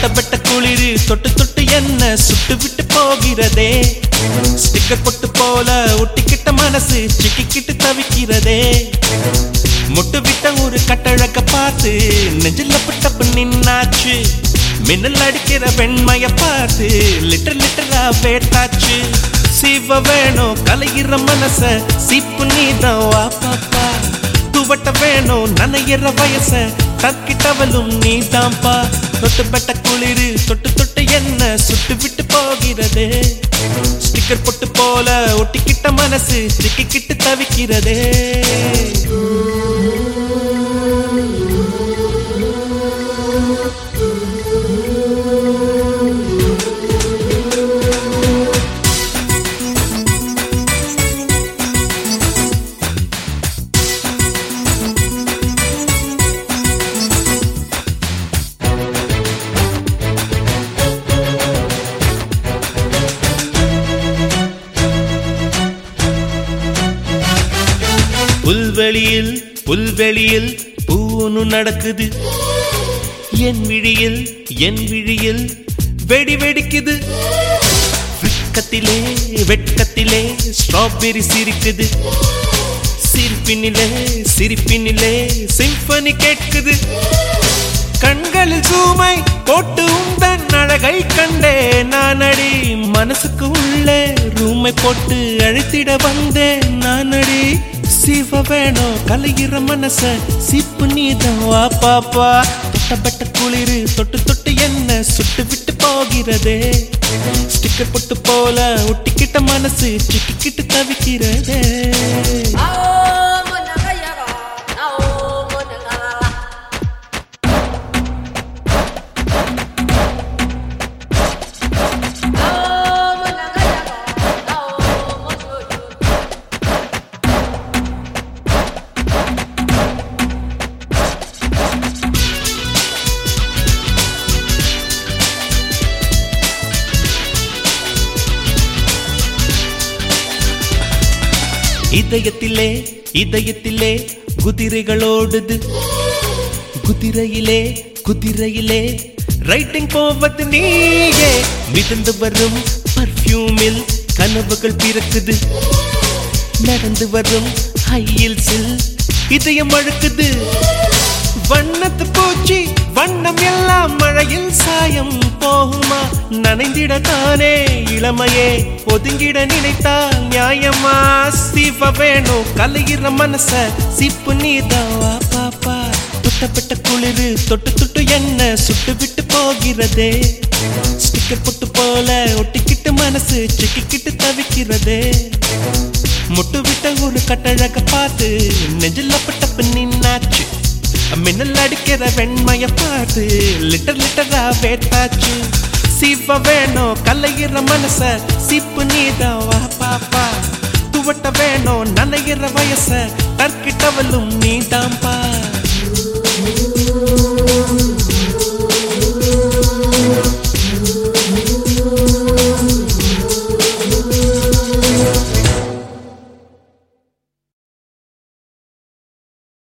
தொட்டு தொட்டு என்ன சுட்டு விட்டு போகிறதே? ஸ்டிக்கர் பொட்டு போல ஒட்டிக்கிட்ட மனசு சிக்கிக்கிட்டு தவிக்கிறதே? முட்டு விட்ட ஒரு கட்டழக்க பார்த்து நெஞ்சில் பட்டப்பு நின்னாச்சு. மின்னல் அடிக்கிற வெண்மைய பார்த்து லிட்டர் லிட்டரா வேட்டாச்சு. சிவ வேணும் கலையிற மனச சிப்பு நீதான் வா பாப்பா. துவட்ட வேணும் நனையிற வயச தக்கிட்டவளும் நீதான்பா தொட்டு தொட்டுப்பட்ட குளிரு தொட்டு தொட்டு என்ன சுட்டு விட்டு போகிறதே. ஸ்டிக்கர் பொட்டு போல ஒட்டிக்கிட்ட மனசு சிக்கிக்கிட்டு தவிக்கிறதே. புல்வெளியில் புல்வெளியில் பூனு நடக்குது. என் விழியில் என் விழியில் வெடி வெடிக்குது. வெட்கத்திலே வெட்கத்திலே ஸ்ட்ராபெரி சிரிக்குது. சிரிப்பினிலே சிரிப்பினிலே சிம்பனி கேட்குது. கண்களில் சூமை போட்டு உந்தன் அழகை கண்டே நானடி மனசுக்கு உள்ளே ரூமை போட்டு அழைத்திட வந்தேன். நான் அடி சீவ வேணும் கலையிற மனச சிப்பு நீதான் வா பாப்பா தொட்டப்பட்ட குளிர் தொட்டு தொட்டு என்ன சுட்டு விட்டு போகிறதே. ஸ்டிக்கர் பொட்டு போல ஒட்டிக்கிட்ட மனசு சிக்கிக்கிட்டு தவிக்கிறதே. இதயத்திலே இதயத்திலே குதிரைகளோடுது. குதிரையிலே குதிரையிலே ரைட்டிங் போவது நீயே. மிதந்து வரும் பர்ஃப்யூமில் கனவுகள் பிறக்குது. நடந்து வரும் ஹையில்ஸில் இதயம் அழுக்குது. வண்ணத்து பூச்சி வண்ணம் எல்லாம் மழையில் நனைந்திடத்தானே இளமையே ஒதுங்கிட நினைத்தால் நியாயமா? சிவ வேணும் கலையிற மனச சிப்பு நீதாவா வா பாப்பா துட்டப்பட்ட குளிரு தொட்டு தொட்டு என்ன சுட்டு விட்டு போகிறதே. ஸ்டிக்கர் பொட்டு போல ஒட்டிக்கிட்டு மனசு சிக்கிக்கிட்டு தவிக்கிறதே. முட்டு விட்ட ஒரு கட்டழக பார்த்து நெஞ்சில் பட்டப்பு நின்னாச்சு. மின்னல் அடிக்கிற வெண்மைய பார்த்து லிட்டர் லிட்டரா வேட்டாச்சு சீப்ப வேணும் கலையிற மனச சிப்பு நீதாவா பாப்பா துவட்ட வேணும் நனையிற வயச தற்கிட்டவளும் நீதான்பா